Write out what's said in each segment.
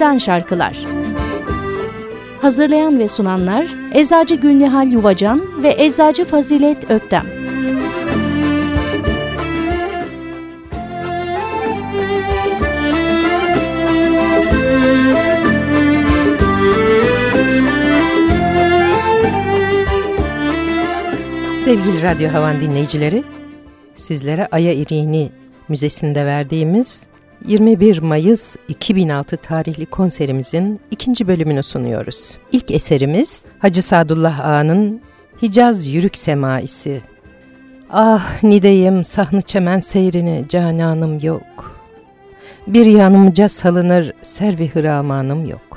Bizden Şarkılar. Hazırlayan ve sunanlar Eczacı Gülnihal Yuvacan ve Eczacı Fazilet Öktem. Sevgili Radyo Havan dinleyicileri, sizlere Aya İriğini Müzesi'nde verdiğimiz 21 Mayıs 2006 tarihli konserimizin ikinci bölümünü sunuyoruz. İlk eserimiz Hacı Sadullah Ağa'nın Hicaz Yürük Semaisi. Ah nideyim sahны çemen seyrini cananım yok. Bir yanımca salınır servi hıramanım yok.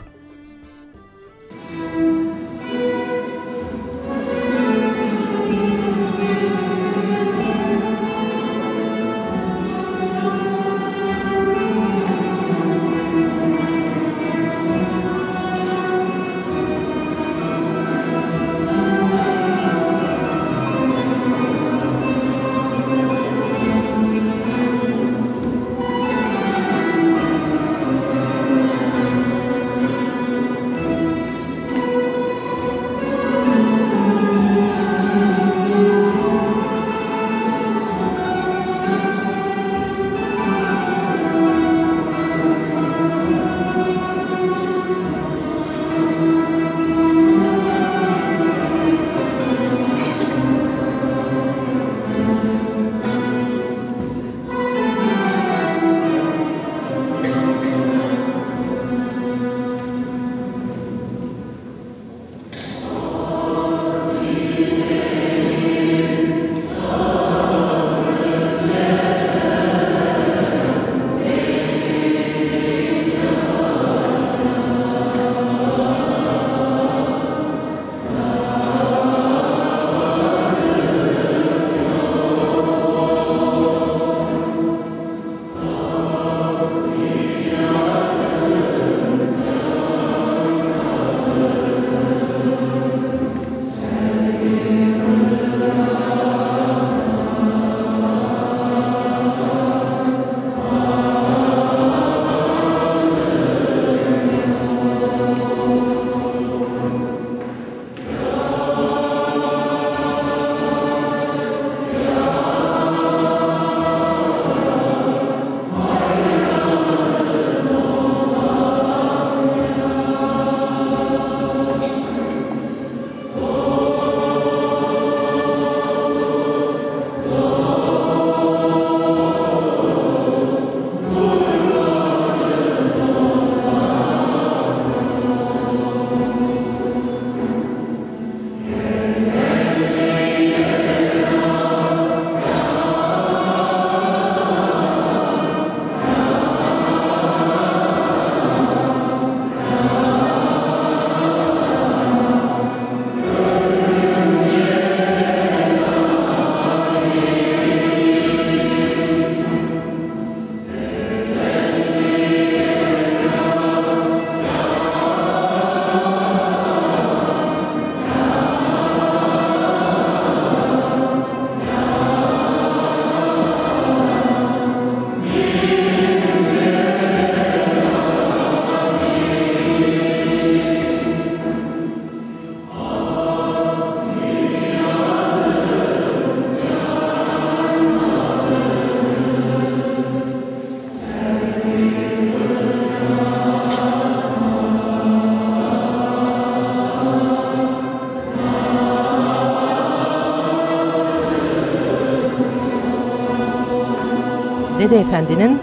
Dede Efendi'nin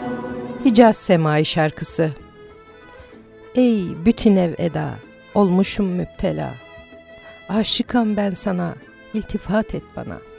Hicaz Semai şarkısı. Ey bütün ev eda, olmuşum müptela. Aşıkam ben sana, iltifat et bana.''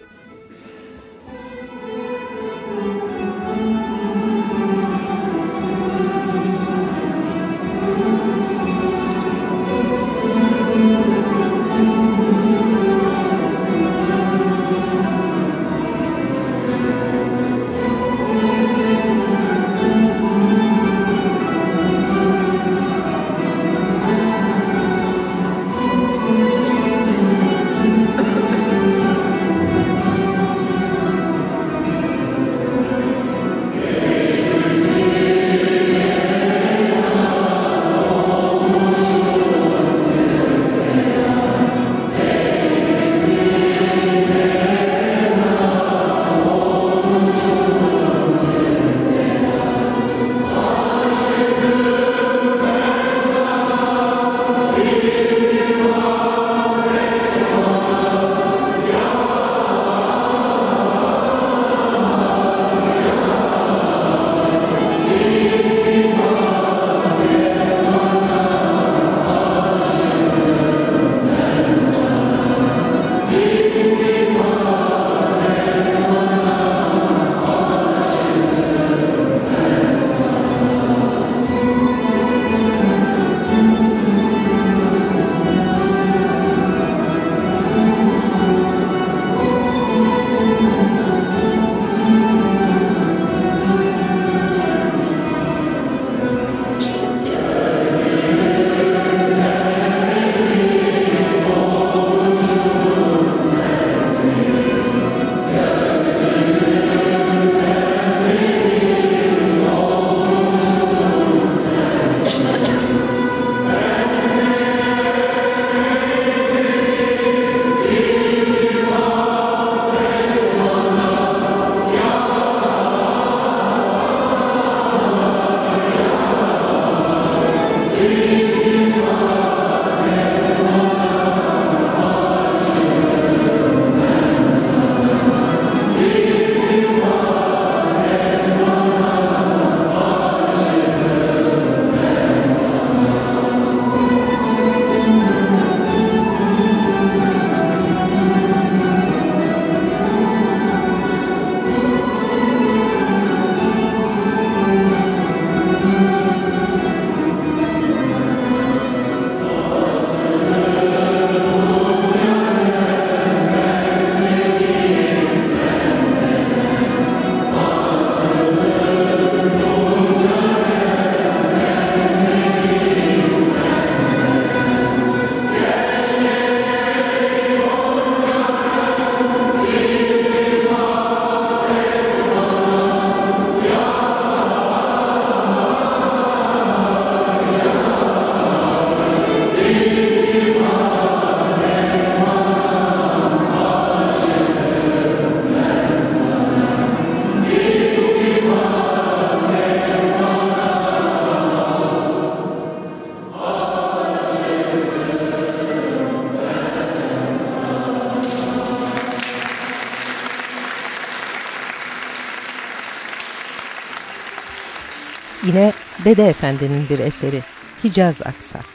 Dede Efendi'nin bir eseri Hicaz Aksak.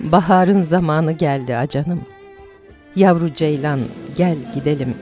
Baharın zamanı geldi acanım. Yavru ceylan gel gidelim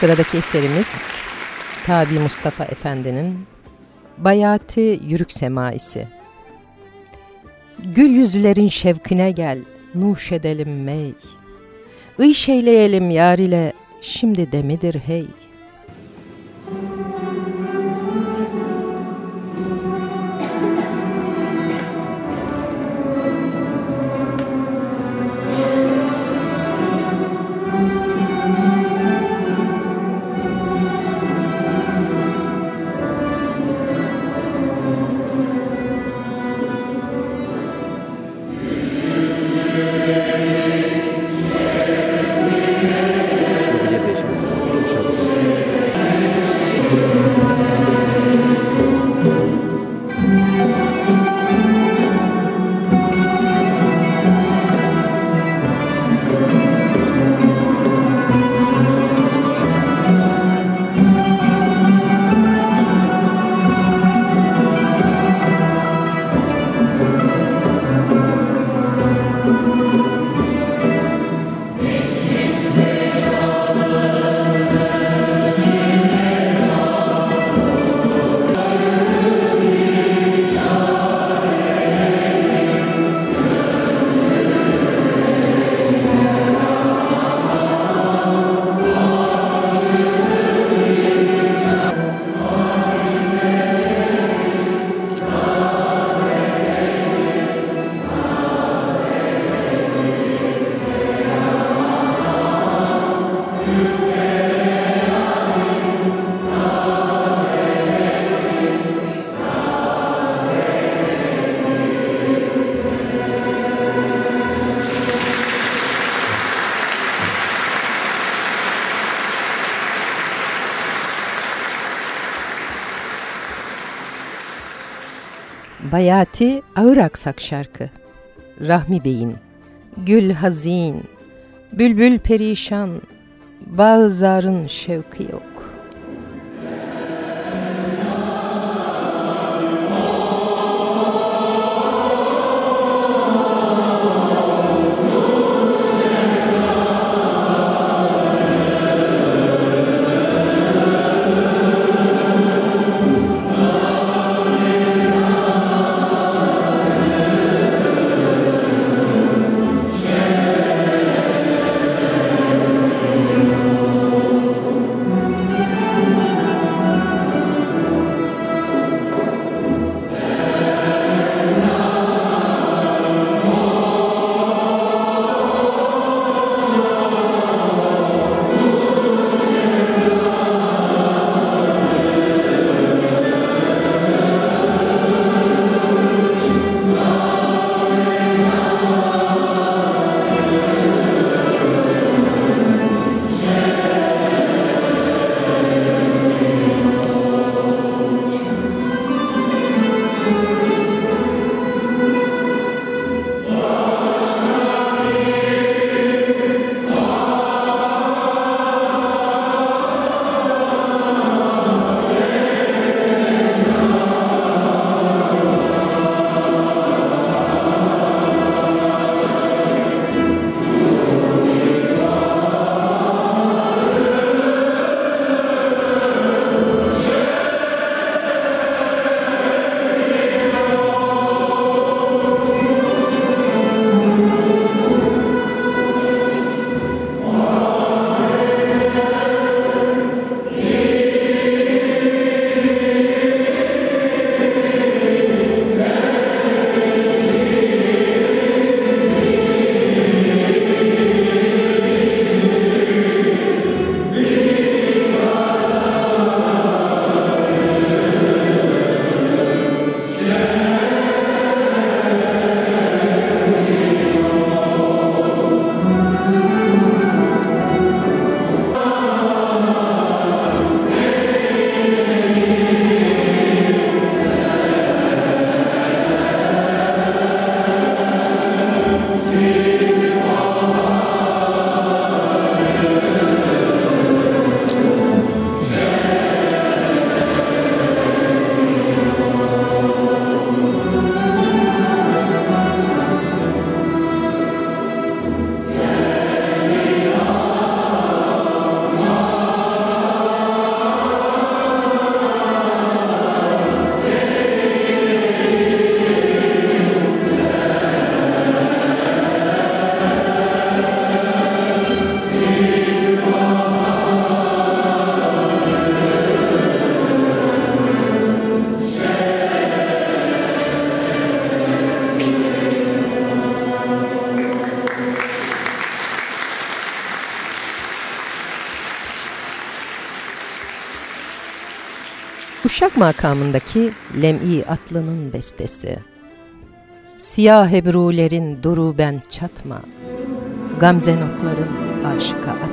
Sıradaki eserimiz Tabi Mustafa Efendi'nin Bayati Yürük Semaisi. Gül yüzlülerin şevkine gel, nuş edelim mey. Iy şeyleyelim yar ile, şimdi demidir hey. Bayati Ağır Aksak şarkı. Rahmi Bey'in. Gül hazin, bülbül perişan, bağızarın şevki yok. Uşak makamındaki Lem'i Atlı'nın bestesi. Siyah hebrulerin duru ben çatma, Gamze notların aşka atma.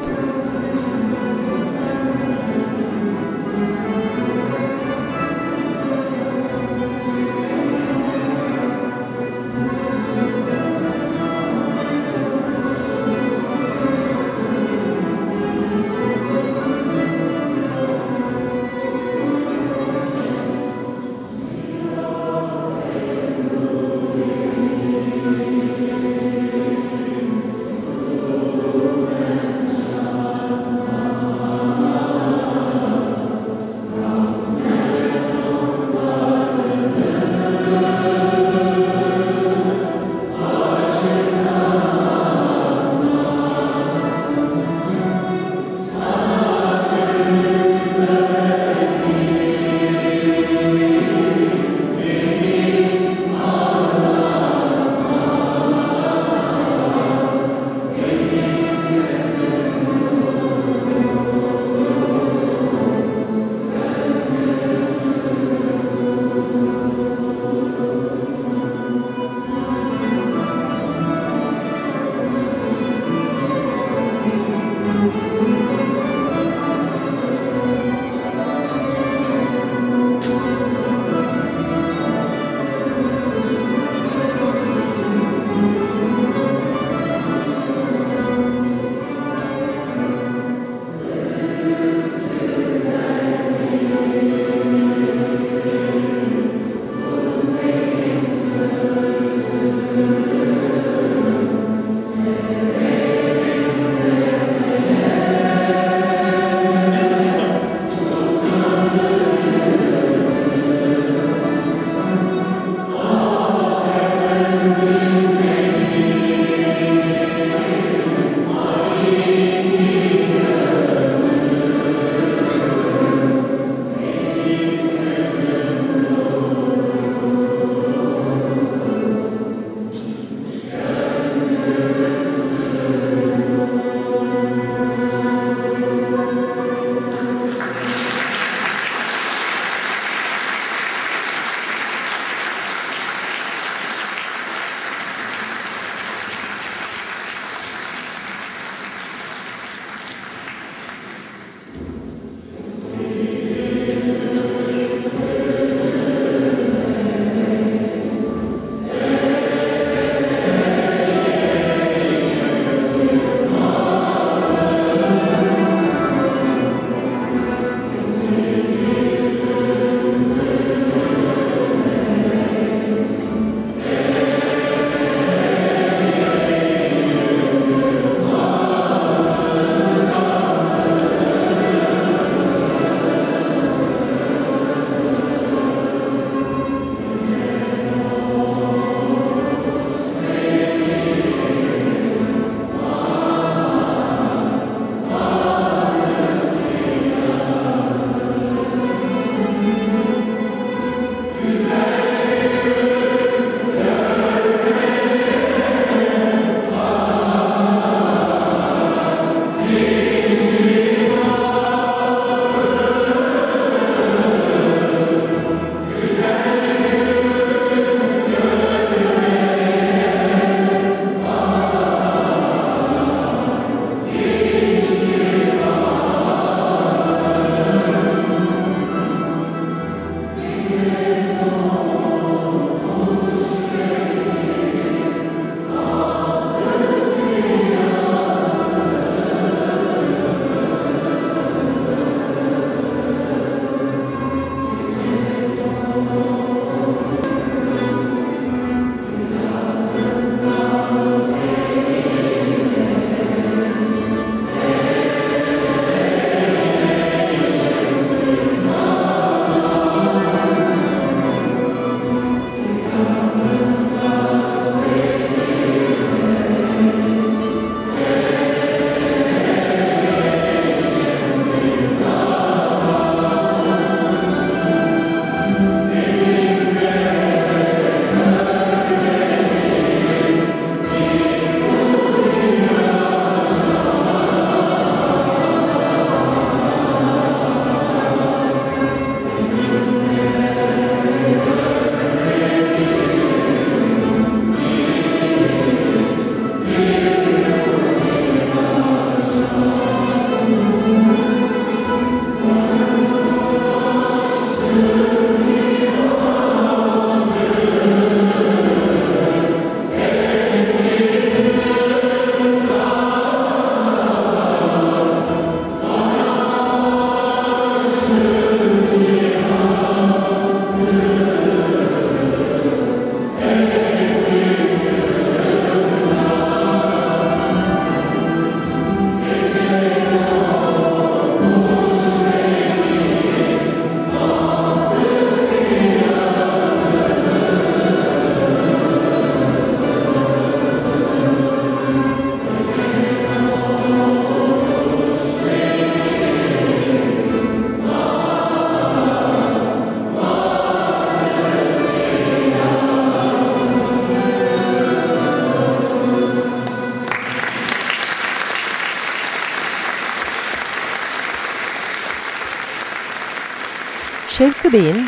Şevki Bey'in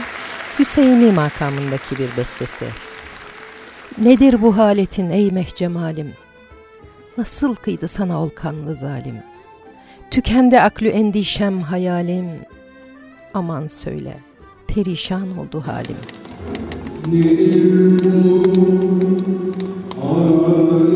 Hüseyin'i makamındaki bir bestesi. Nedir bu haletin ey mehcemalim? Nasıl kıydı sana ol kanlı zalim? Tükendi aklü endişem hayalim. Aman söyle, perişan oldu halim. Nedir bu Koromuz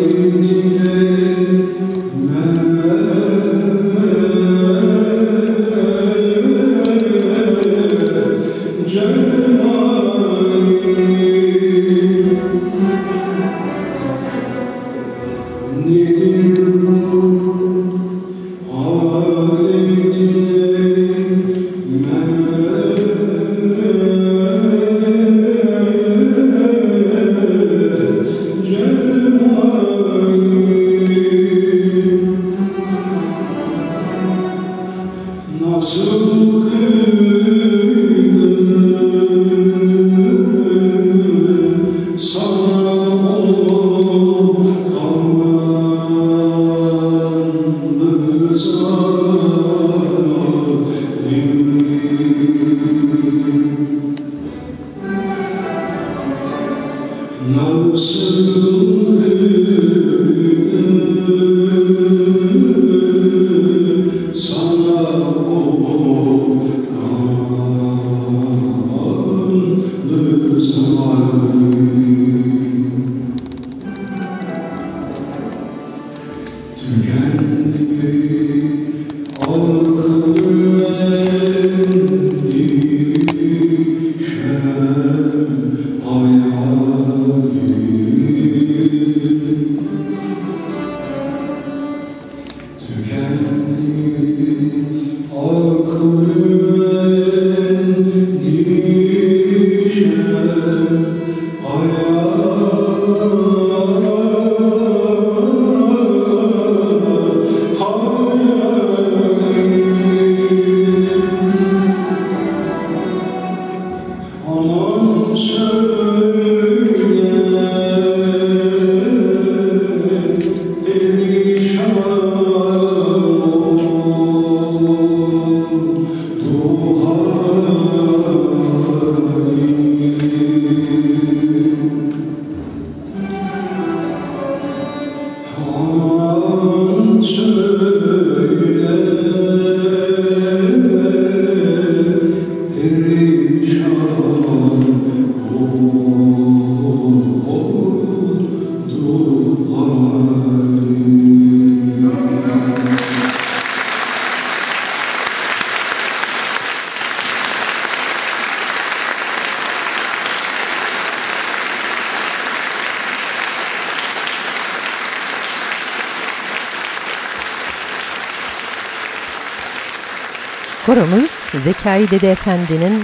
Zekai Dede Efendi'nin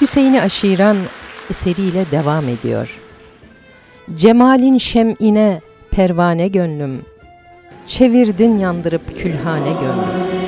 Hüseyin'i Aşiran eseriyle devam ediyor. Cemalin şem'ine pervane gönlüm, çevirdin yandırıp külhane gönlüm.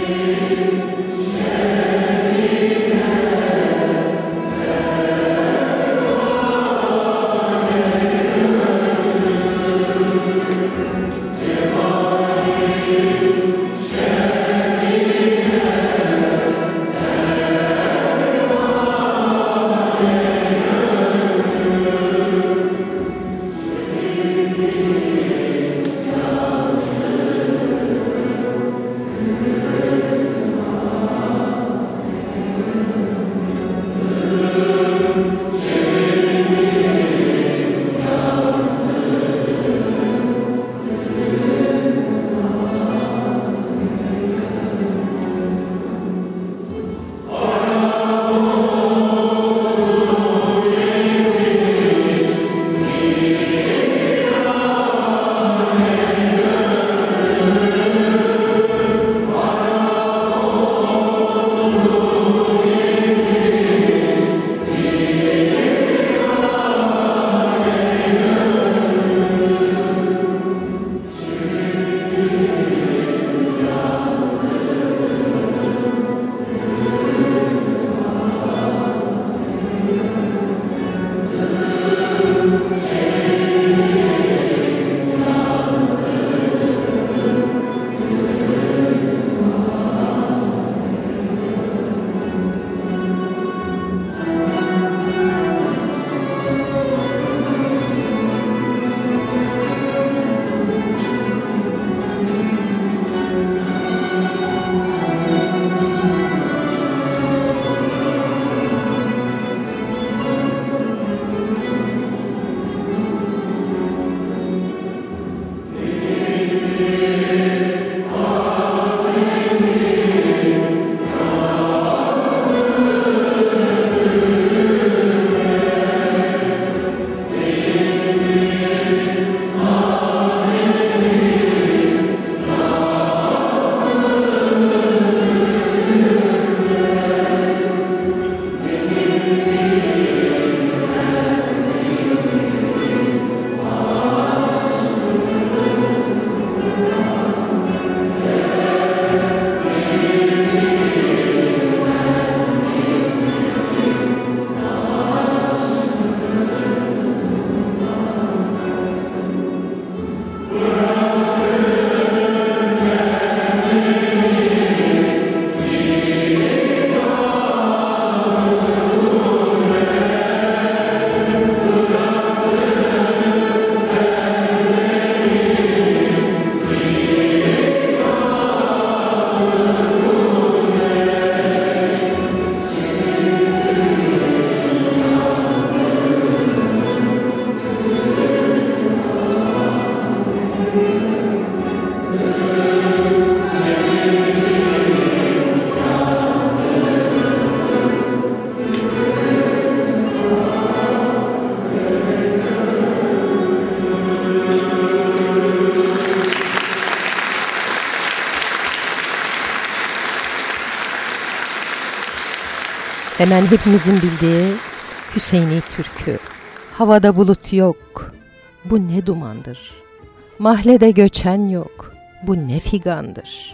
Hemen hepimizin bildiği Hüseyini Türkü. Havada bulut yok, bu ne dumandır. Mahlede göçen yok, bu ne figandır.''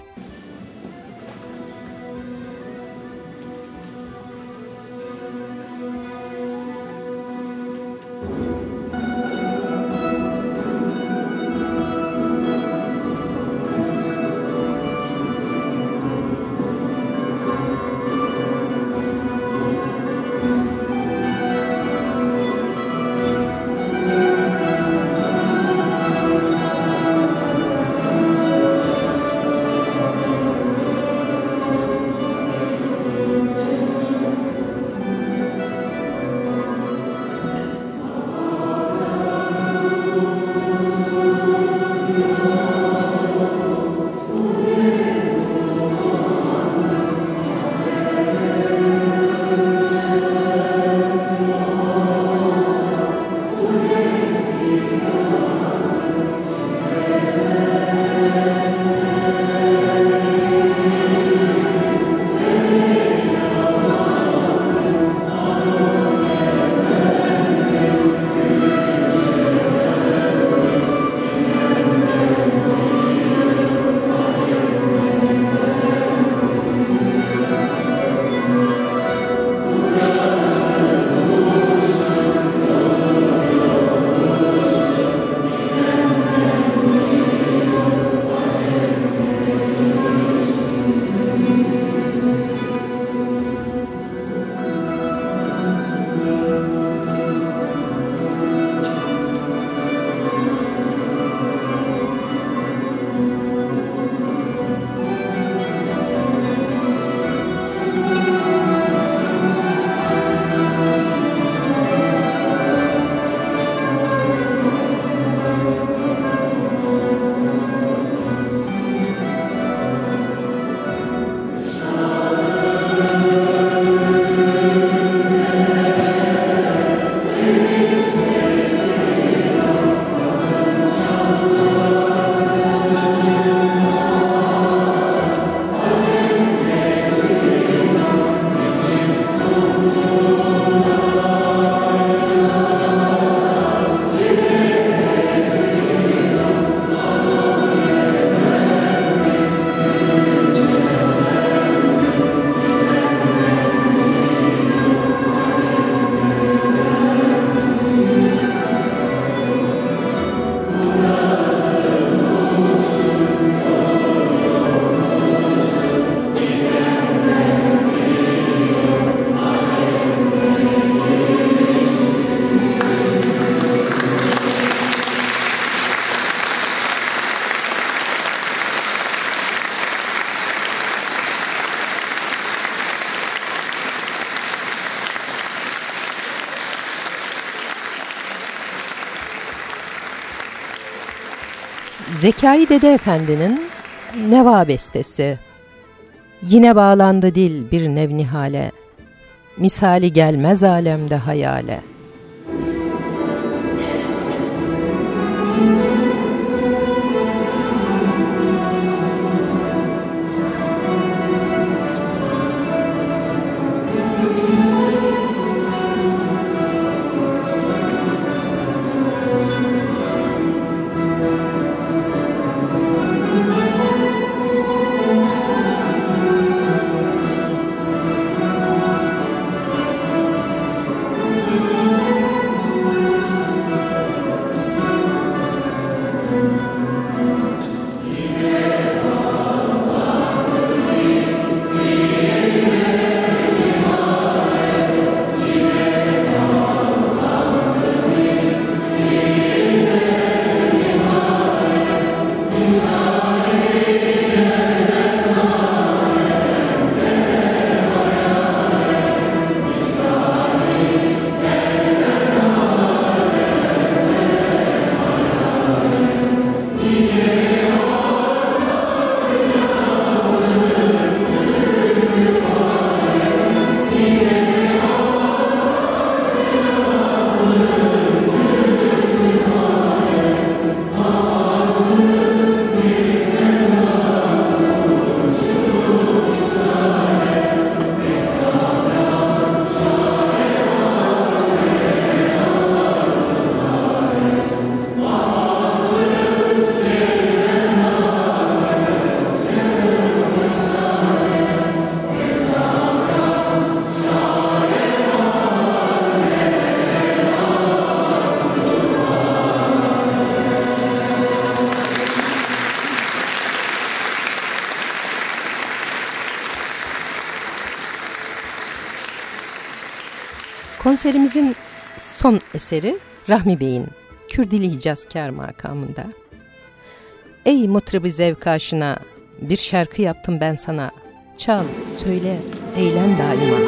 Zekai Dede Efendi'nin Neva bestesi. Yine bağlandı dil bir nevnihale, misali gelmez alemde hayale.'' Konserimizin son eseri Rahmi Bey'in Kürdili Hicazkar makamında. Ey mutribi zevkaşına bir şarkı yaptım ben sana. Çal, söyle, eğlen daima.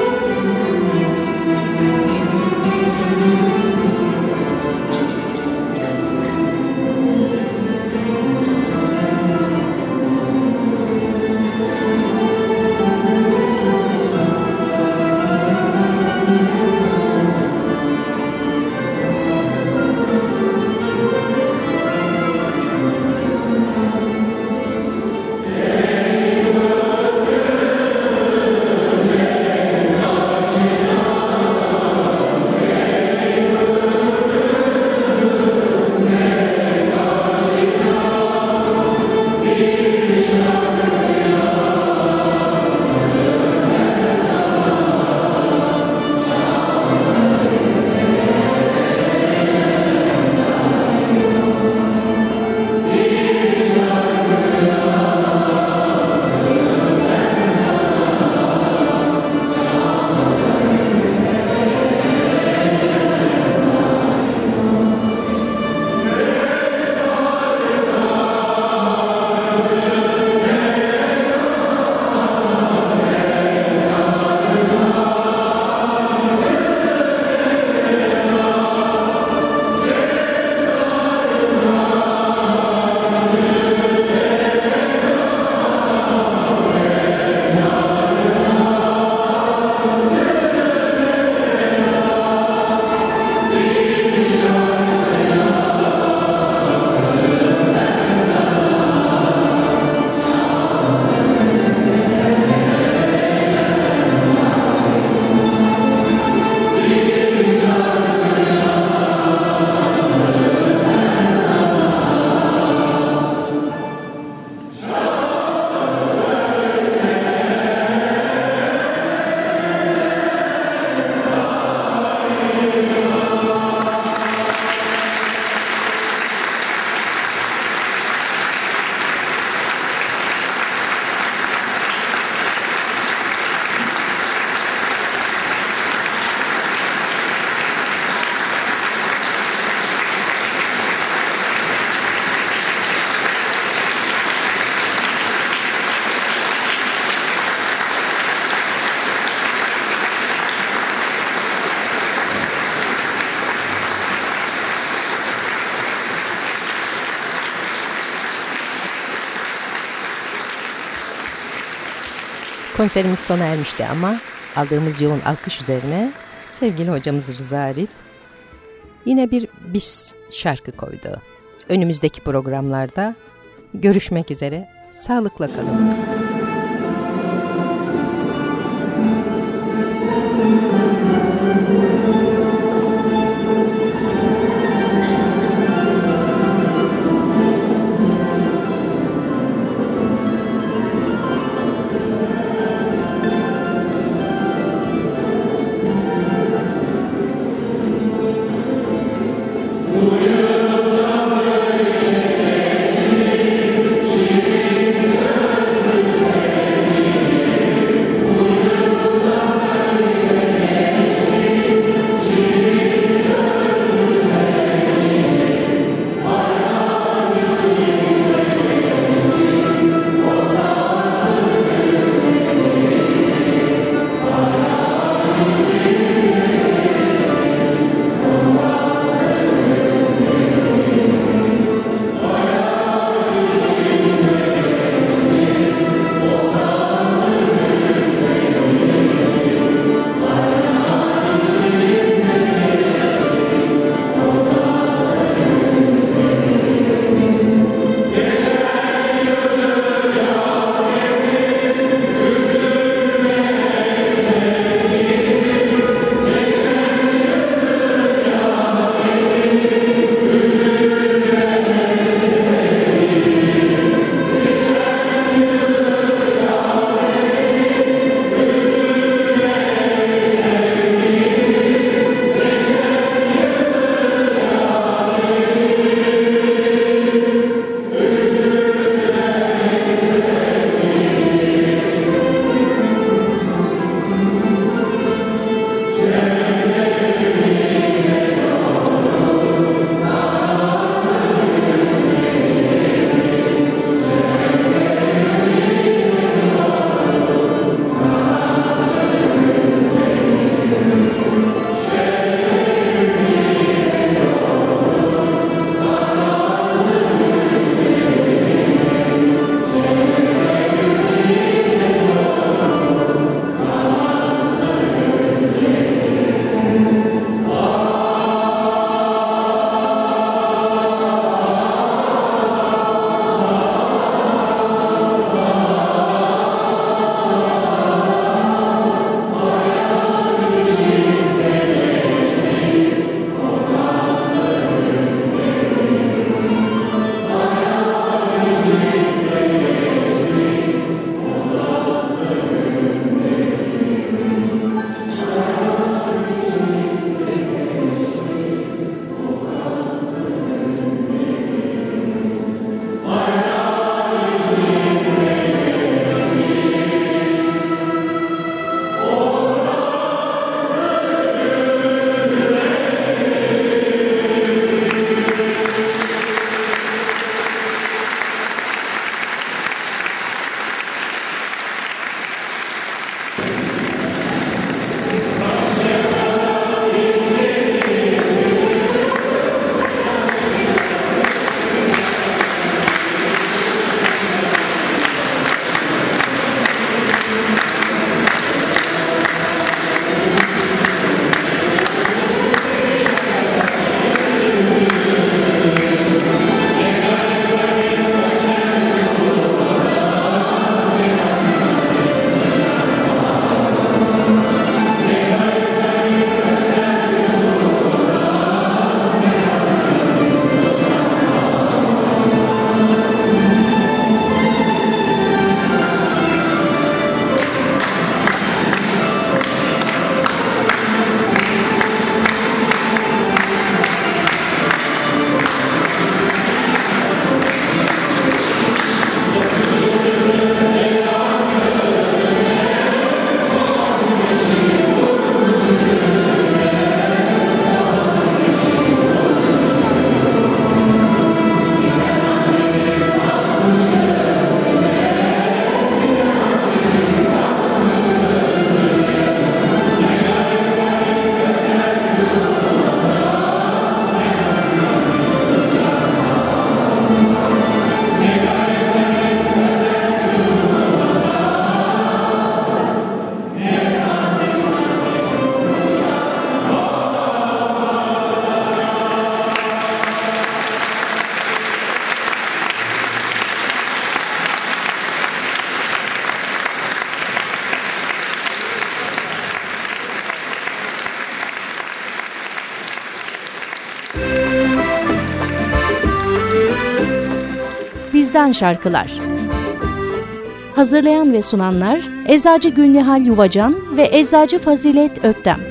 Konserimiz sona ermişti ama aldığımız yoğun alkış üzerine sevgili hocamız Rıza Arit yine bir bis şarkı koydu. Önümüzdeki programlarda görüşmek üzere. Sağlıkla kalın. Bizden Şarkılar Hazırlayan ve sunanlar Eczacı Gülnihal Yuvacan ve Eczacı Fazilet Öktem